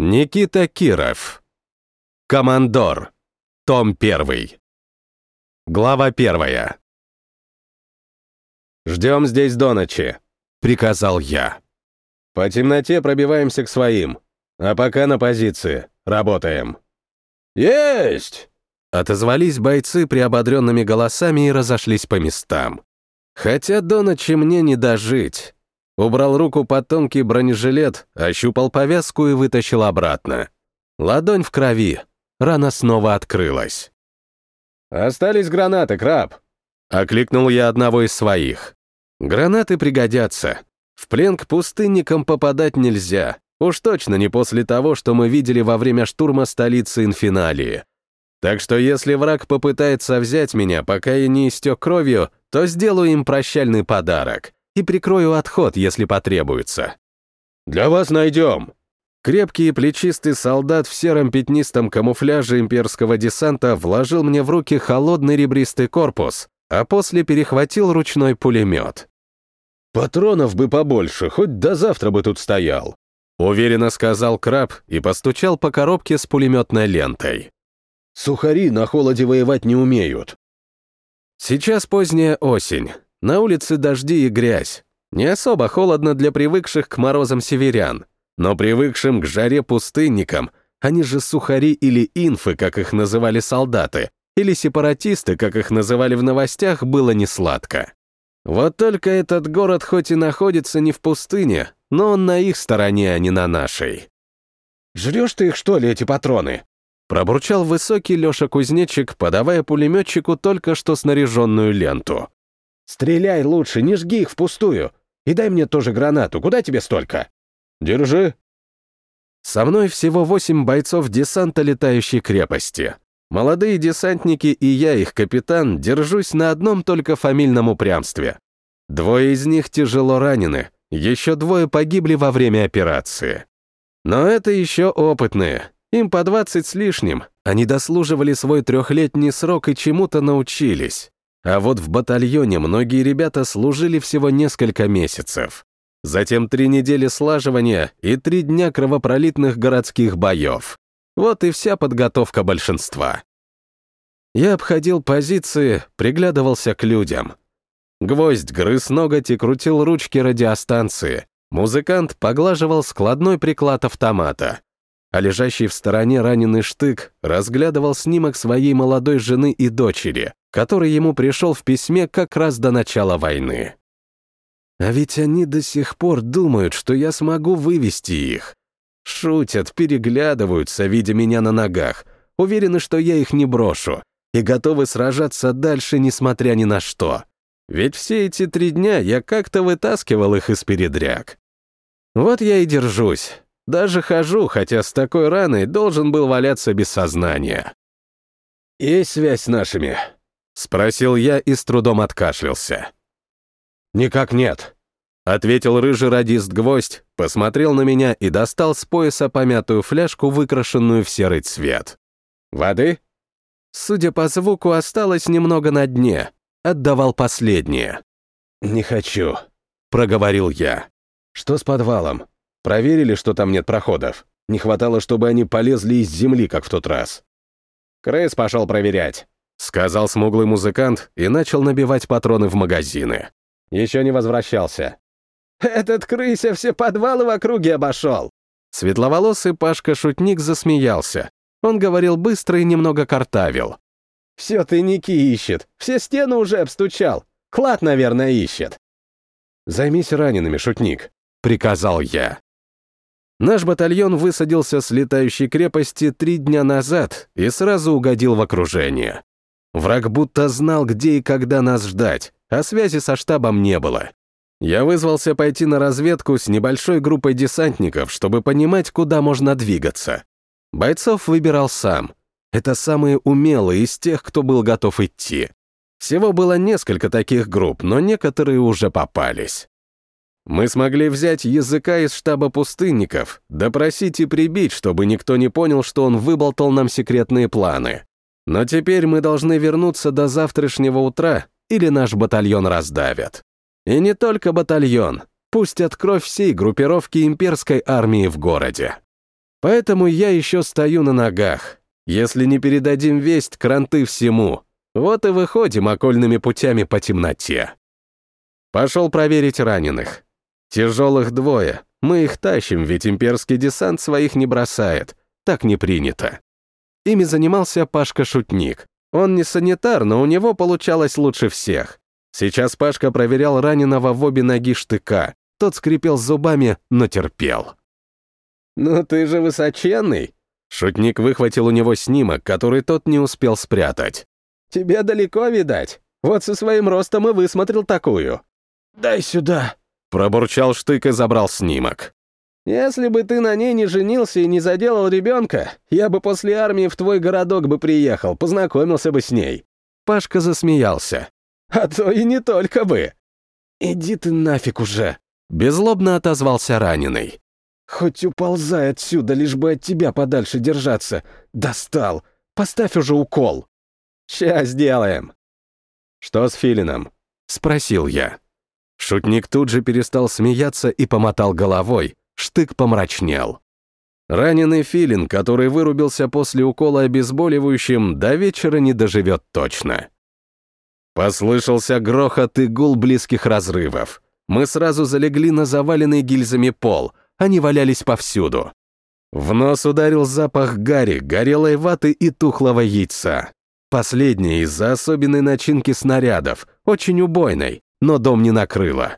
Никита Киров. Командор. Том 1. Глава 1. «Ждем здесь до ночи», — приказал я. «По темноте пробиваемся к своим, а пока на позиции. Работаем». «Есть!» — отозвались бойцы приободренными голосами и разошлись по местам. Хотя до ночи мне не дожить. Убрал руку под тонкий бронежилет, ощупал повязку и вытащил обратно. Ладонь в крови. Рана снова открылась. «Остались гранаты, краб!» Окликнул я одного из своих. «Гранаты пригодятся. В плен к пустынникам попадать нельзя. Уж точно не после того, что мы видели во время штурма столицы Инфиналии. Так что если враг попытается взять меня, пока я не истек кровью, то сделаю им прощальный подарок и прикрою отход, если потребуется. «Для вас найдем!» Крепкий и плечистый солдат в сером пятнистом камуфляже имперского десанта вложил мне в руки холодный ребристый корпус, а после перехватил ручной пулемет. «Патронов бы побольше, хоть до завтра бы тут стоял», уверенно сказал краб и постучал по коробке с пулеметной лентой. «Сухари на холоде воевать не умеют». Сейчас поздняя осень, на улице дожди и грязь. Не особо холодно для привыкших к морозам северян, но привыкшим к жаре пустынникам, они же сухари или инфы, как их называли солдаты, или сепаратисты, как их называли в новостях, было не сладко. Вот только этот город хоть и находится не в пустыне, но он на их стороне, а не на нашей. «Жрешь ты их, что ли, эти патроны?» Пробурчал высокий Леша Кузнечик, подавая пулеметчику только что снаряженную ленту. «Стреляй лучше, не жги их впустую. И дай мне тоже гранату. Куда тебе столько?» «Держи». Со мной всего восемь бойцов десанта летающей крепости. Молодые десантники и я, их капитан, держусь на одном только фамильном упрямстве. Двое из них тяжело ранены, еще двое погибли во время операции. Но это еще опытные, им по двадцать с лишним, они дослуживали свой трехлетний срок и чему-то научились. А вот в батальоне многие ребята служили всего несколько месяцев. Затем три недели слаживания и три дня кровопролитных городских боев. Вот и вся подготовка большинства. Я обходил позиции, приглядывался к людям. Гвоздь грыз ноготь и крутил ручки радиостанции. Музыкант поглаживал складной приклад автомата. А лежащий в стороне раненый штык разглядывал снимок своей молодой жены и дочери, который ему пришел в письме как раз до начала войны. А ведь они до сих пор думают, что я смогу вывести их. Шутят, переглядываются, видя меня на ногах, уверены, что я их не брошу, и готовы сражаться дальше, несмотря ни на что. Ведь все эти три дня я как-то вытаскивал их из передряг. Вот я и держусь. Даже хожу, хотя с такой раной должен был валяться без сознания. «Есть связь с нашими?» — спросил я и с трудом откашлялся. «Никак нет», — ответил рыжий радист-гвоздь, посмотрел на меня и достал с пояса помятую фляжку, выкрашенную в серый цвет. «Воды?» Судя по звуку, осталось немного на дне. Отдавал последнее. «Не хочу», — проговорил я. «Что с подвалом? Проверили, что там нет проходов? Не хватало, чтобы они полезли из земли, как в тот раз». Крейс пошел проверять. — сказал смуглый музыкант и начал набивать патроны в магазины. Еще не возвращался. «Этот крыся все подвалы в округе обошел!» Светловолосый Пашка-шутник засмеялся. Он говорил быстро и немного картавил. «Все тайники ищет, все стены уже обстучал. Клад, наверное, ищет». «Займись ранеными, шутник», — приказал я. Наш батальон высадился с летающей крепости три дня назад и сразу угодил в окружение. Враг будто знал, где и когда нас ждать, а связи со штабом не было. Я вызвался пойти на разведку с небольшой группой десантников, чтобы понимать, куда можно двигаться. Бойцов выбирал сам. Это самые умелые из тех, кто был готов идти. Всего было несколько таких групп, но некоторые уже попались. Мы смогли взять языка из штаба пустынников, допросить и прибить, чтобы никто не понял, что он выболтал нам секретные планы. Но теперь мы должны вернуться до завтрашнего утра, или наш батальон раздавят. И не только батальон, пустят кровь всей группировки имперской армии в городе. Поэтому я еще стою на ногах. Если не передадим весть, кранты всему. Вот и выходим окольными путями по темноте. Пошел проверить раненых. Тяжелых двое. Мы их тащим, ведь имперский десант своих не бросает. Так не принято. Ими занимался Пашка-шутник. Он не санитар, но у него получалось лучше всех. Сейчас Пашка проверял раненого в обе ноги штыка. Тот скрипел зубами, но терпел. «Ну ты же высоченный!» Шутник выхватил у него снимок, который тот не успел спрятать. «Тебе далеко, видать? Вот со своим ростом и высмотрел такую». «Дай сюда!» Пробурчал штык и забрал снимок. «Если бы ты на ней не женился и не заделал ребенка, я бы после армии в твой городок бы приехал, познакомился бы с ней». Пашка засмеялся. «А то и не только бы». «Иди ты нафиг уже!» Безлобно отозвался раненый. «Хоть уползай отсюда, лишь бы от тебя подальше держаться. Достал! Поставь уже укол!» «Ща сделаем!» «Что с Филином?» — спросил я. Шутник тут же перестал смеяться и помотал головой, штык помрачнел. Раненый филин, который вырубился после укола обезболивающим, до вечера не доживет точно. Послышался грохот и гул близких разрывов. Мы сразу залегли на заваленный гильзами пол, они валялись повсюду. В нос ударил запах гари, горелой ваты и тухлого яйца. Последнее из-за особенной начинки снарядов, очень убойной, но дом не накрыло.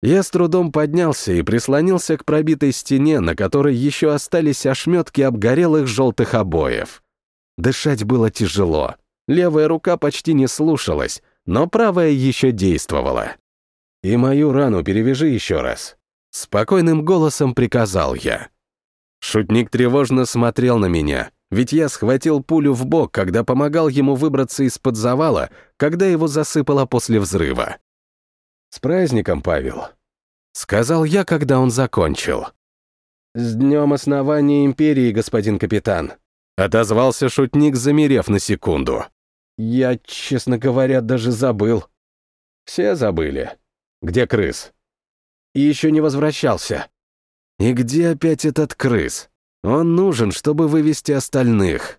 Я с трудом поднялся и прислонился к пробитой стене, на которой еще остались ошметки обгорелых желтых обоев. Дышать было тяжело. Левая рука почти не слушалась, но правая еще действовала. «И мою рану перевяжи еще раз», — спокойным голосом приказал я. Шутник тревожно смотрел на меня, ведь я схватил пулю в бок, когда помогал ему выбраться из-под завала, когда его засыпало после взрыва. «С праздником, Павел», — сказал я, когда он закончил. «С днем основания империи, господин капитан», — отозвался шутник, замерев на секунду. «Я, честно говоря, даже забыл». «Все забыли. Где крыс?» «И еще не возвращался». «И где опять этот крыс? Он нужен, чтобы вывести остальных».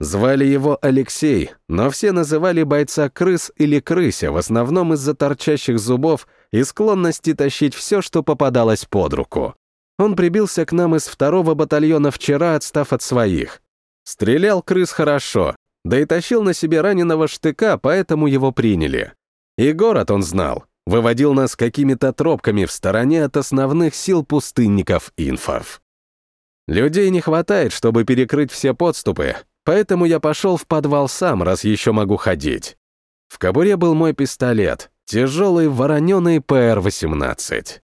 Звали его Алексей, но все называли бойца крыс или крыся, в основном из-за торчащих зубов и склонности тащить все, что попадалось под руку. Он прибился к нам из второго батальона вчера, отстав от своих. Стрелял крыс хорошо, да и тащил на себе раненого штыка, поэтому его приняли. И город он знал, выводил нас какими-то тропками в стороне от основных сил пустынников-инфов. Людей не хватает, чтобы перекрыть все подступы, Поэтому я пошел в подвал сам, раз еще могу ходить. В кобуре был мой пистолет, тяжелый вороненый ПР-18.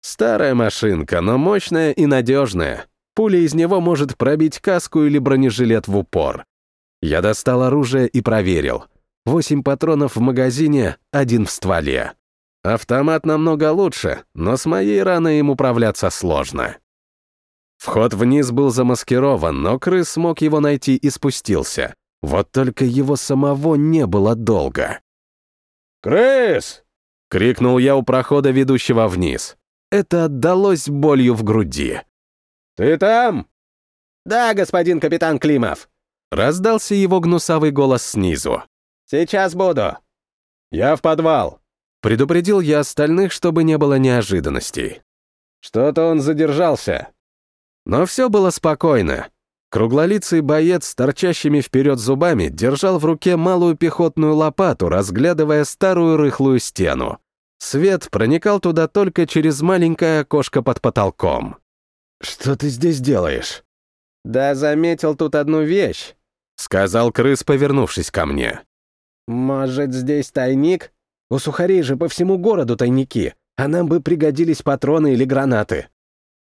Старая машинка, но мощная и надежная. Пуля из него может пробить каску или бронежилет в упор. Я достал оружие и проверил. Восемь патронов в магазине, один в стволе. Автомат намного лучше, но с моей раной им управляться сложно. Вход вниз был замаскирован, но крыс смог его найти и спустился. Вот только его самого не было долго. «Крыс!» — крикнул я у прохода, ведущего вниз. Это отдалось болью в груди. «Ты там?» «Да, господин капитан Климов!» Раздался его гнусавый голос снизу. «Сейчас буду!» «Я в подвал!» Предупредил я остальных, чтобы не было неожиданностей. «Что-то он задержался!» Но все было спокойно. Круглолицый боец с торчащими вперед зубами держал в руке малую пехотную лопату, разглядывая старую рыхлую стену. Свет проникал туда только через маленькое окошко под потолком. «Что ты здесь делаешь?» «Да заметил тут одну вещь», — сказал крыс, повернувшись ко мне. «Может, здесь тайник? У сухарей же по всему городу тайники, а нам бы пригодились патроны или гранаты».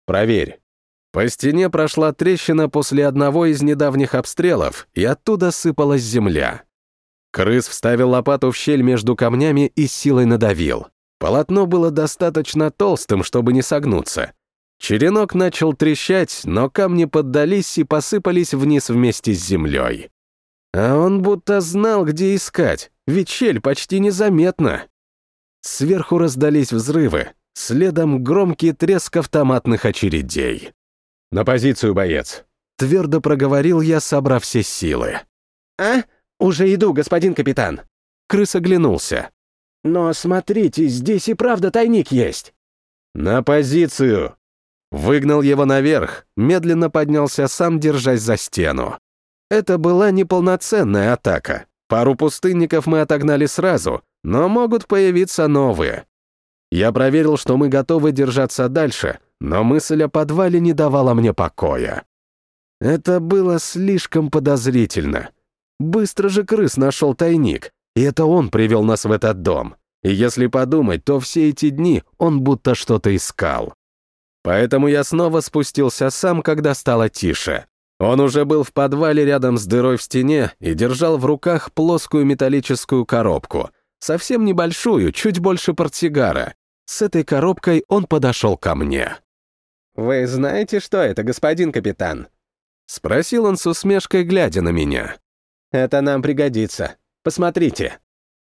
«Проверь». По стене прошла трещина после одного из недавних обстрелов, и оттуда сыпалась земля. Крыс вставил лопату в щель между камнями и силой надавил. Полотно было достаточно толстым, чтобы не согнуться. Черенок начал трещать, но камни поддались и посыпались вниз вместе с землей. А он будто знал, где искать, ведь щель почти незаметна. Сверху раздались взрывы, следом громкий треск автоматных очередей. «На позицию, боец!» Твердо проговорил я, собрав все силы. «А? Уже иду, господин капитан!» Крыс оглянулся. «Но смотрите, здесь и правда тайник есть!» «На позицию!» Выгнал его наверх, медленно поднялся сам, держась за стену. Это была неполноценная атака. Пару пустынников мы отогнали сразу, но могут появиться новые. Я проверил, что мы готовы держаться дальше, но мысль о подвале не давала мне покоя. Это было слишком подозрительно. Быстро же крыс нашел тайник, и это он привел нас в этот дом. И если подумать, то все эти дни он будто что-то искал. Поэтому я снова спустился сам, когда стало тише. Он уже был в подвале рядом с дырой в стене и держал в руках плоскую металлическую коробку, совсем небольшую, чуть больше портсигара. С этой коробкой он подошел ко мне. «Вы знаете, что это, господин капитан?» Спросил он с усмешкой, глядя на меня. «Это нам пригодится. Посмотрите».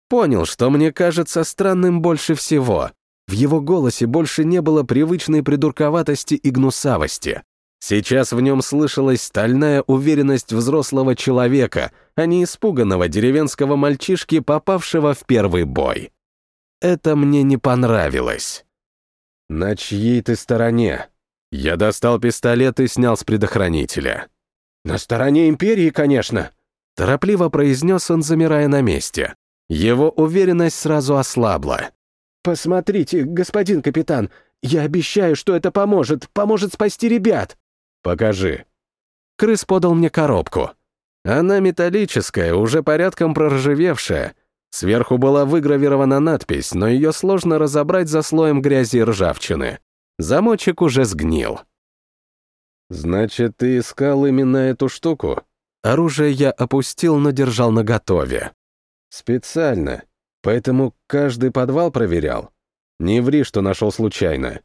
Понял, что мне кажется странным больше всего. В его голосе больше не было привычной придурковатости и гнусавости. Сейчас в нем слышалась стальная уверенность взрослого человека, а не испуганного деревенского мальчишки, попавшего в первый бой. Это мне не понравилось. «На чьей ты стороне?» Я достал пистолет и снял с предохранителя. «На стороне Империи, конечно», — торопливо произнес он, замирая на месте. Его уверенность сразу ослабла. «Посмотрите, господин капитан, я обещаю, что это поможет, поможет спасти ребят». «Покажи». Крыс подал мне коробку. Она металлическая, уже порядком проржавевшая. Сверху была выгравирована надпись, но ее сложно разобрать за слоем грязи и ржавчины. Замочек уже сгнил. «Значит, ты искал именно эту штуку?» Оружие я опустил, но держал наготове. «Специально. Поэтому каждый подвал проверял. Не ври, что нашел случайно.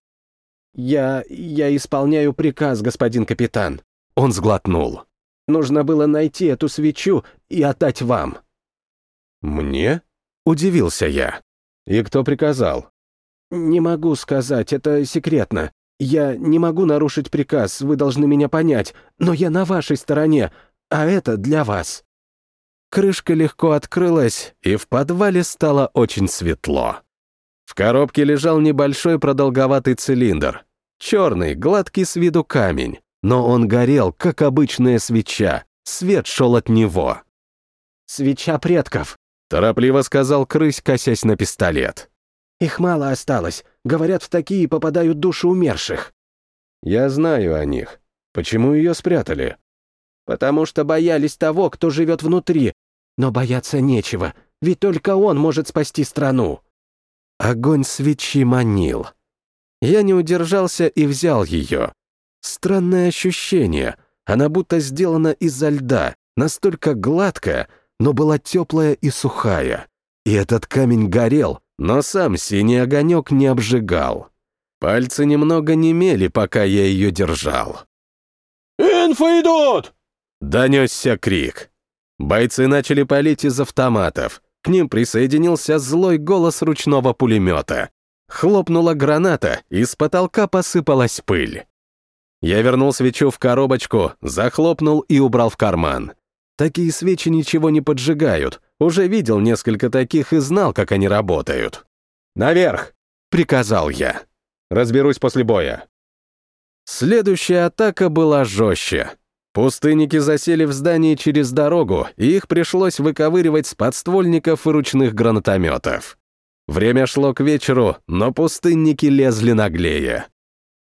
«Я... я исполняю приказ, господин капитан». Он сглотнул. «Нужно было найти эту свечу и отдать вам». «Мне?» — удивился я. «И кто приказал?» «Не могу сказать, это секретно. Я не могу нарушить приказ, вы должны меня понять, но я на вашей стороне, а это для вас». Крышка легко открылась, и в подвале стало очень светло. В коробке лежал небольшой продолговатый цилиндр. Черный, гладкий с виду камень. Но он горел, как обычная свеча. Свет шел от него. «Свеча предков», — торопливо сказал крысь, косясь на пистолет. «Их мало осталось. Говорят, в такие попадают души умерших». «Я знаю о них. Почему ее спрятали?» «Потому что боялись того, кто живет внутри. Но бояться нечего, ведь только он может спасти страну». Огонь свечи манил. Я не удержался и взял ее. Странное ощущение. Она будто сделана из-за льда, настолько гладкая, но была теплая и сухая. И этот камень горел, но сам синий огонек не обжигал. Пальцы немного немели, пока я ее держал. «Инфа идут!» — донесся крик. Бойцы начали палить из автоматов. К ним присоединился злой голос ручного пулемета. Хлопнула граната, и с потолка посыпалась пыль. Я вернул свечу в коробочку, захлопнул и убрал в карман. Такие свечи ничего не поджигают. Уже видел несколько таких и знал, как они работают. «Наверх!» — приказал я. «Разберусь после боя». Следующая атака была жестче. Пустынники засели в здании через дорогу, и их пришлось выковыривать с подствольников и ручных гранатометов. Время шло к вечеру, но пустынники лезли наглее.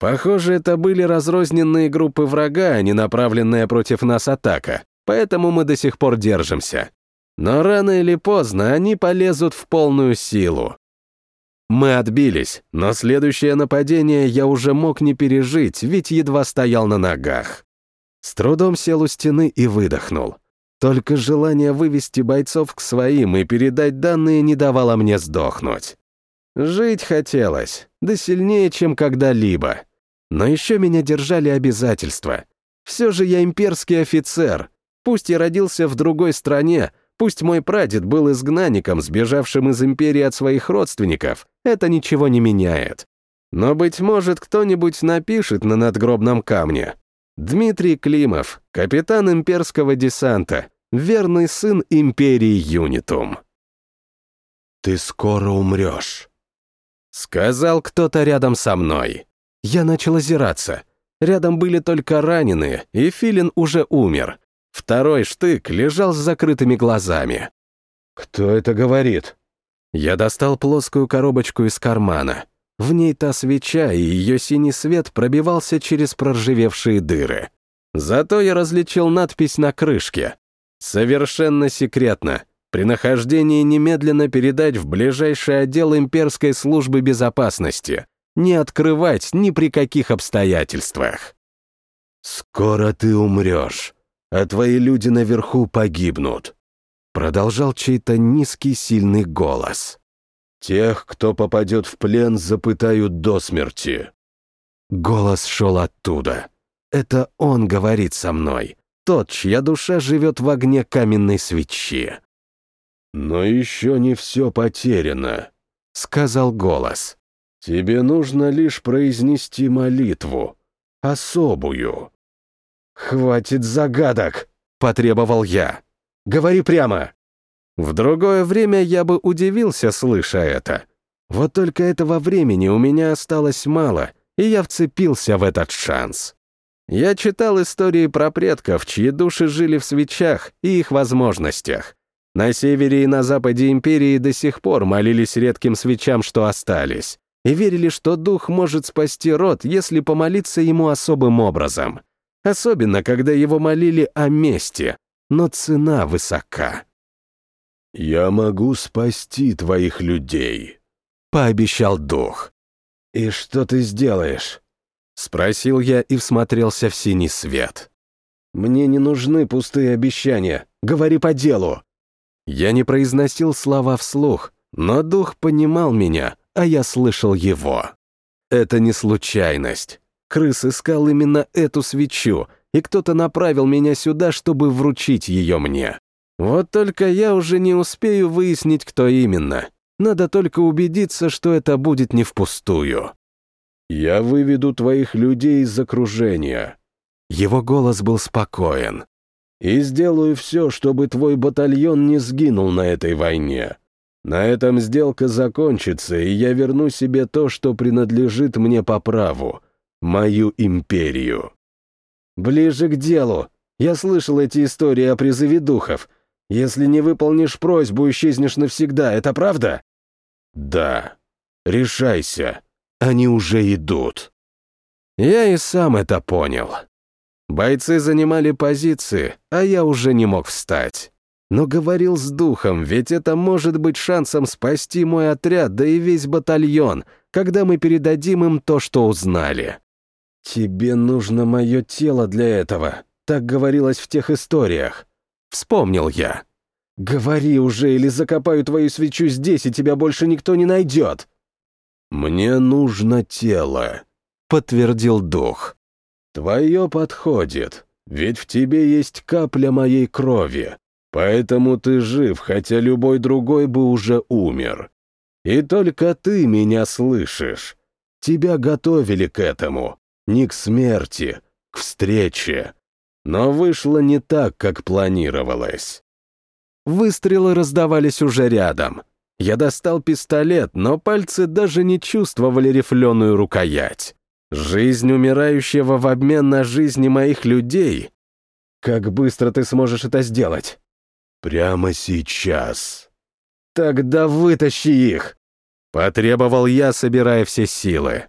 Похоже, это были разрозненные группы врага, а не направленная против нас атака, поэтому мы до сих пор держимся. Но рано или поздно они полезут в полную силу. Мы отбились, но следующее нападение я уже мог не пережить, ведь едва стоял на ногах. С трудом сел у стены и выдохнул. Только желание вывести бойцов к своим и передать данные не давало мне сдохнуть. Жить хотелось, да сильнее, чем когда-либо. Но еще меня держали обязательства. Все же я имперский офицер. Пусть я родился в другой стране, пусть мой прадед был изгнанником, сбежавшим из империи от своих родственников, это ничего не меняет. Но, быть может, кто-нибудь напишет на надгробном камне Дмитрий Климов, капитан имперского десанта, верный сын империи Юнитум. «Ты скоро умрешь», — сказал кто-то рядом со мной. Я начал озираться. Рядом были только раненые, и Филин уже умер. Второй штык лежал с закрытыми глазами. «Кто это говорит?» Я достал плоскую коробочку из кармана. В ней та свеча, и ее синий свет пробивался через проржавевшие дыры. Зато я различил надпись на крышке. «Совершенно секретно. При нахождении немедленно передать в ближайший отдел имперской службы безопасности. Не открывать ни при каких обстоятельствах». «Скоро ты умрешь, а твои люди наверху погибнут», продолжал чей-то низкий сильный голос. «Тех, кто попадет в плен, запытают до смерти». Голос шел оттуда. Это он говорит со мной, тот, чья душа живет в огне каменной свечи. «Но еще не все потеряно», — сказал голос. «Тебе нужно лишь произнести молитву, особую». «Хватит загадок», — потребовал я. «Говори прямо». В другое время я бы удивился, слыша это. Вот только этого времени у меня осталось мало, и я вцепился в этот шанс. Я читал истории про предков, чьи души жили в свечах и их возможностях. На севере и на западе империи до сих пор молились редким свечам, что остались, и верили, что дух может спасти род, если помолиться ему особым образом. Особенно, когда его молили о мести, но цена высока. «Я могу спасти твоих людей», — пообещал дух. «И что ты сделаешь?» — спросил я и всмотрелся в синий свет. «Мне не нужны пустые обещания. Говори по делу». Я не произносил слова вслух, но дух понимал меня, а я слышал его. Это не случайность. Крыс искал именно эту свечу, и кто-то направил меня сюда, чтобы вручить ее мне. Вот только я уже не успею выяснить, кто именно. Надо только убедиться, что это будет не впустую. «Я выведу твоих людей из окружения». Его голос был спокоен и сделаю все, чтобы твой батальон не сгинул на этой войне. На этом сделка закончится, и я верну себе то, что принадлежит мне по праву, мою империю». «Ближе к делу. Я слышал эти истории о призыве духов. Если не выполнишь просьбу, исчезнешь навсегда, это правда?» «Да. Решайся. Они уже идут». Я и сам это понял. Бойцы занимали позиции, а я уже не мог встать. Но говорил с духом, ведь это может быть шансом спасти мой отряд, да и весь батальон, когда мы передадим им то, что узнали. «Тебе нужно мое тело для этого», — так говорилось в тех историях. Вспомнил я. «Говори уже, или закопаю твою свечу здесь, и тебя больше никто не найдет». «Мне нужно тело», — подтвердил дух. Твое подходит, ведь в тебе есть капля моей крови, поэтому ты жив, хотя любой другой бы уже умер. И только ты меня слышишь. Тебя готовили к этому, не к смерти, к встрече. Но вышло не так, как планировалось. Выстрелы раздавались уже рядом. Я достал пистолет, но пальцы даже не чувствовали рифленую рукоять. Жизнь умирающего в обмен на жизни моих людей? Как быстро ты сможешь это сделать? Прямо сейчас. Тогда вытащи их. Потребовал я, собирая все силы.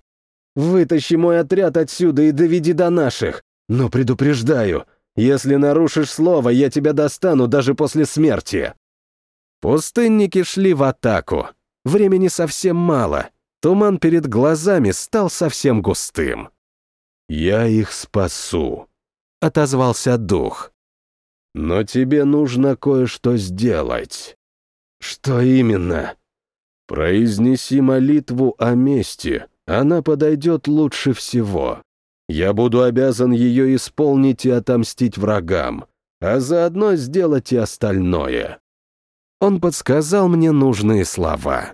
Вытащи мой отряд отсюда и доведи до наших. Но предупреждаю, если нарушишь слово, я тебя достану даже после смерти. Пустынники шли в атаку. Времени совсем мало. Туман перед глазами стал совсем густым. «Я их спасу», — отозвался дух. «Но тебе нужно кое-что сделать». «Что именно?» «Произнеси молитву о мести, она подойдет лучше всего. Я буду обязан ее исполнить и отомстить врагам, а заодно сделать и остальное». Он подсказал мне нужные слова.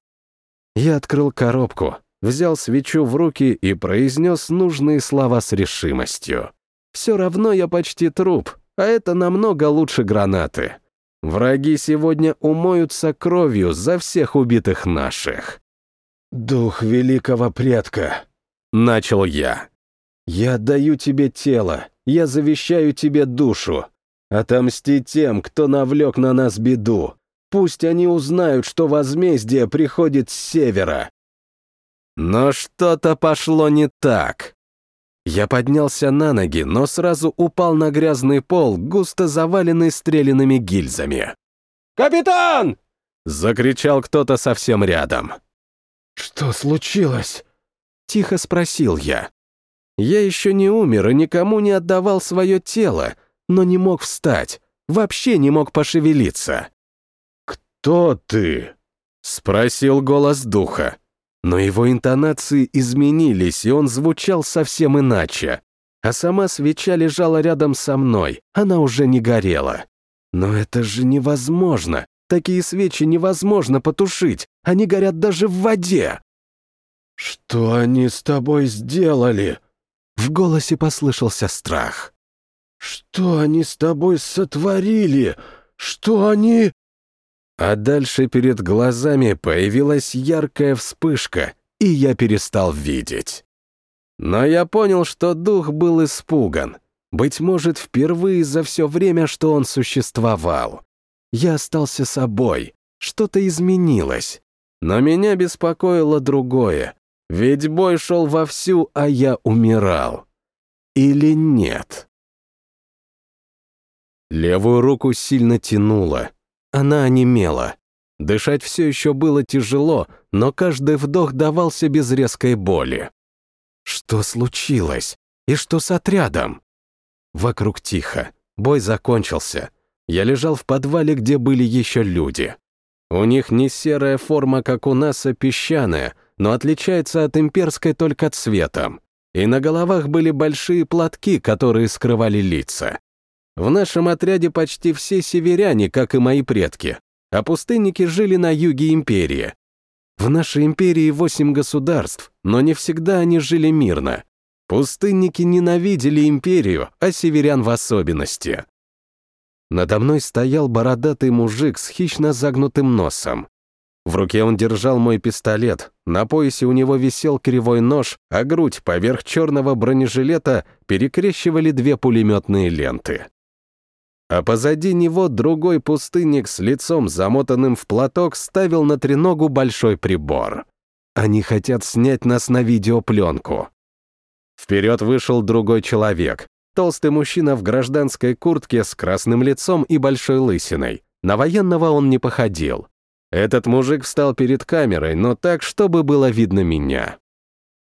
Я открыл коробку, взял свечу в руки и произнес нужные слова с решимостью. Все равно я почти труп, а это намного лучше гранаты. Враги сегодня умоются кровью за всех убитых наших. «Дух великого предка», — начал я. «Я отдаю тебе тело, я завещаю тебе душу. Отомсти тем, кто навлек на нас беду. Пусть они узнают, что возмездие приходит с севера». Но что-то пошло не так. Я поднялся на ноги, но сразу упал на грязный пол, густо заваленный стрелянными гильзами. «Капитан!» — закричал кто-то совсем рядом. «Что случилось?» — тихо спросил я. Я еще не умер и никому не отдавал свое тело, но не мог встать, вообще не мог пошевелиться. «Кто ты?» — спросил голос духа. Но его интонации изменились, и он звучал совсем иначе. А сама свеча лежала рядом со мной, она уже не горела. Но это же невозможно. Такие свечи невозможно потушить, они горят даже в воде. «Что они с тобой сделали?» В голосе послышался страх. «Что они с тобой сотворили? Что они...» А дальше перед глазами появилась яркая вспышка, и я перестал видеть. Но я понял, что дух был испуган. Быть может, впервые за все время, что он существовал. Я остался собой, что-то изменилось. Но меня беспокоило другое, ведь бой шел вовсю, а я умирал. Или нет? Левую руку сильно тянуло, она онемела. Дышать все еще было тяжело, но каждый вдох давался без резкой боли. Что случилось? И что с отрядом? Вокруг тихо. Бой закончился. Я лежал в подвале, где были еще люди. У них не серая форма, как у нас, а песчаная, но отличается от имперской только цветом. И на головах были большие платки, которые скрывали лица. В нашем отряде почти все северяне, как и мои предки, а пустынники жили на юге империи. В нашей империи восемь государств, но не всегда они жили мирно. Пустынники ненавидели империю, а северян в особенности. Надо мной стоял бородатый мужик с хищно загнутым носом. В руке он держал мой пистолет, на поясе у него висел кривой нож, а грудь поверх черного бронежилета перекрещивали две пулеметные ленты а позади него другой пустынник с лицом замотанным в платок ставил на треногу большой прибор. Они хотят снять нас на видеопленку. Вперед вышел другой человек, толстый мужчина в гражданской куртке с красным лицом и большой лысиной. На военного он не походил. Этот мужик встал перед камерой, но так, чтобы было видно меня.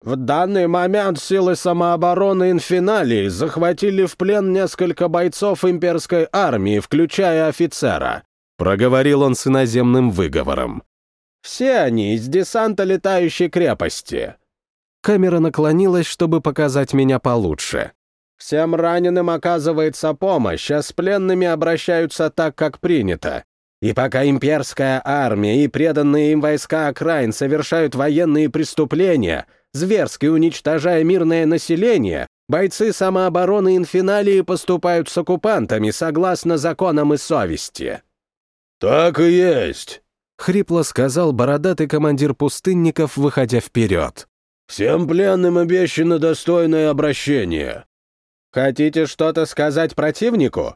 В данный момент силы самообороны Инфиналии захватили в плен несколько бойцов имперской армии, включая офицера. Проговорил он с иноземным выговором. Все они из десанта летающей крепости. Камера наклонилась, чтобы показать меня получше. Всем раненым оказывается помощь, а с пленными обращаются так, как принято. И пока имперская армия и преданные им войска окраин совершают военные преступления, зверски уничтожая мирное население, бойцы самообороны Инфиналии поступают с оккупантами согласно законам и совести». «Так и есть», — хрипло сказал бородатый командир пустынников, выходя вперед. «Всем пленным обещано достойное обращение». «Хотите что-то сказать противнику?»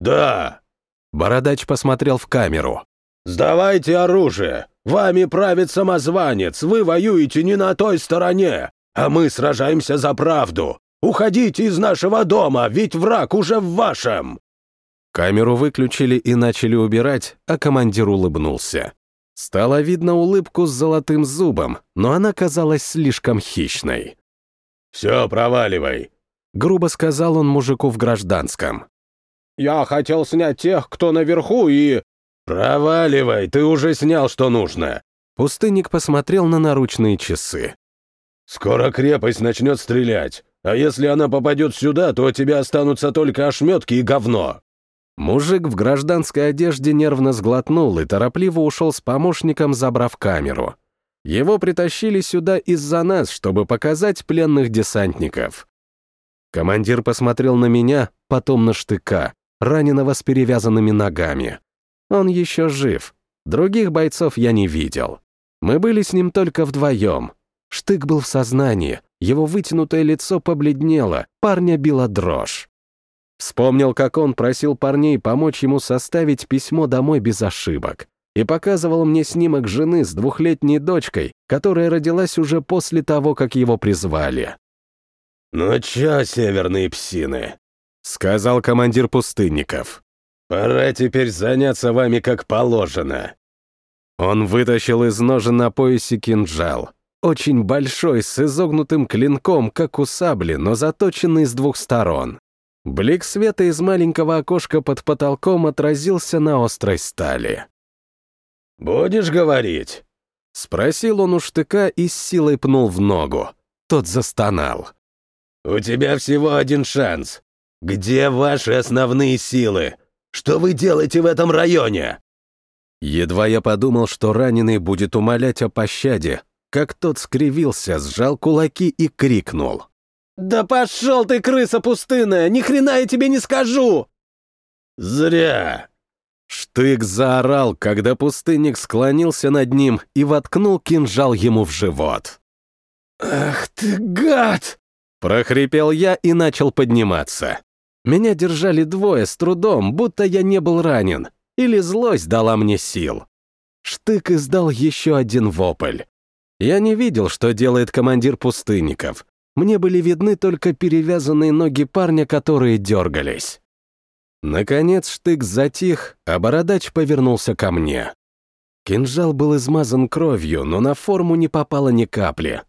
«Да». Бородач посмотрел в камеру. «Сдавайте оружие! Вами правит самозванец, вы воюете не на той стороне, а мы сражаемся за правду. Уходите из нашего дома, ведь враг уже в вашем!» Камеру выключили и начали убирать, а командир улыбнулся. Стало видно улыбку с золотым зубом, но она казалась слишком хищной. «Все, проваливай», — грубо сказал он мужику в гражданском. «Я хотел снять тех, кто наверху, и...» «Проваливай, ты уже снял, что нужно!» Пустынник посмотрел на наручные часы. «Скоро крепость начнет стрелять, а если она попадет сюда, то у тебя останутся только ошметки и говно!» Мужик в гражданской одежде нервно сглотнул и торопливо ушел с помощником, забрав камеру. Его притащили сюда из-за нас, чтобы показать пленных десантников. Командир посмотрел на меня, потом на штыка, раненого с перевязанными ногами. Он еще жив. Других бойцов я не видел. Мы были с ним только вдвоем. Штык был в сознании, его вытянутое лицо побледнело, парня била дрожь. Вспомнил, как он просил парней помочь ему составить письмо домой без ошибок и показывал мне снимок жены с двухлетней дочкой, которая родилась уже после того, как его призвали. «Ну чё, северные псины?» — сказал командир пустынников. «Пора теперь заняться вами как положено». Он вытащил из ножен на поясе кинжал. Очень большой, с изогнутым клинком, как у сабли, но заточенный с двух сторон. Блик света из маленького окошка под потолком отразился на острой стали. «Будешь говорить?» — спросил он у штыка и с силой пнул в ногу. Тот застонал. «У тебя всего один шанс. Где ваши основные силы? Что вы делаете в этом районе?» Едва я подумал, что раненый будет умолять о пощаде, как тот скривился, сжал кулаки и крикнул. «Да пошел ты, крыса пустынная! Ни хрена я тебе не скажу!» «Зря!» Штык заорал, когда пустынник склонился над ним и воткнул кинжал ему в живот. «Ах ты, гад!» Прохрипел я и начал подниматься. Меня держали двое с трудом, будто я не был ранен, или злость дала мне сил. Штык издал еще один вопль. Я не видел, что делает командир пустынников. Мне были видны только перевязанные ноги парня, которые дергались. Наконец штык затих, а бородач повернулся ко мне. Кинжал был измазан кровью, но на форму не попало ни капли.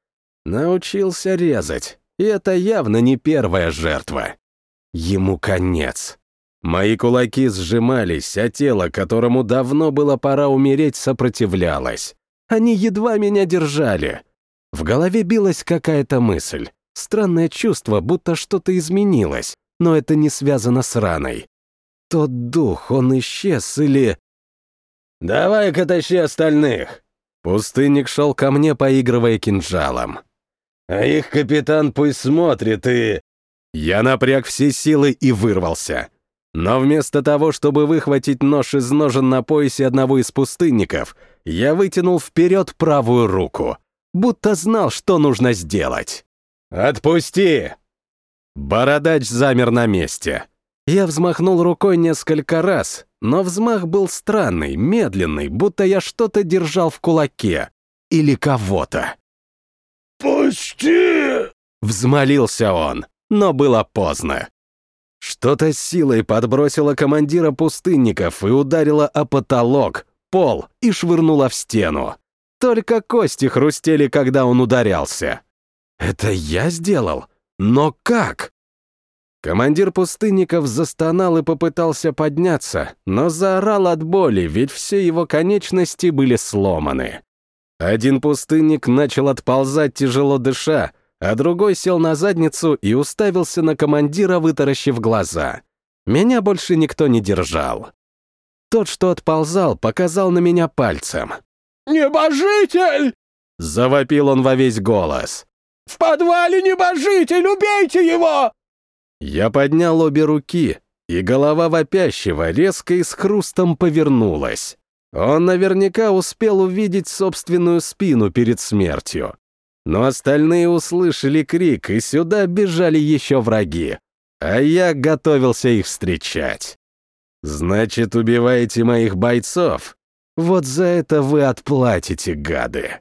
Научился резать, и это явно не первая жертва. Ему конец. Мои кулаки сжимались, а тело, которому давно было пора умереть, сопротивлялось. Они едва меня держали. В голове билась какая-то мысль. Странное чувство, будто что-то изменилось, но это не связано с раной. Тот дух, он исчез или... «Давай-ка тащи остальных!» Пустынник шел ко мне, поигрывая кинжалом. «А их капитан пусть смотрит и...» Я напряг все силы и вырвался. Но вместо того, чтобы выхватить нож из ножен на поясе одного из пустынников, я вытянул вперед правую руку, будто знал, что нужно сделать. «Отпусти!» Бородач замер на месте. Я взмахнул рукой несколько раз, но взмах был странный, медленный, будто я что-то держал в кулаке. Или кого-то. «Пусти!» — взмолился он, но было поздно. Что-то силой подбросило командира пустынников и ударило о потолок, пол и швырнуло в стену. Только кости хрустели, когда он ударялся. Это я сделал? Но как? Командир пустынников застонал и попытался подняться, но заорал от боли, ведь все его конечности были сломаны. Один пустынник начал отползать, тяжело дыша, а другой сел на задницу и уставился на командира, вытаращив глаза. Меня больше никто не держал. Тот, что отползал, показал на меня пальцем. «Небожитель!» — завопил он во весь голос. «В подвале небожитель! Убейте его!» Я поднял обе руки, и голова вопящего резко и с хрустом повернулась. Он наверняка успел увидеть собственную спину перед смертью. Но остальные услышали крик, и сюда бежали еще враги. А я готовился их встречать. Значит, убиваете моих бойцов? Вот за это вы отплатите, гады.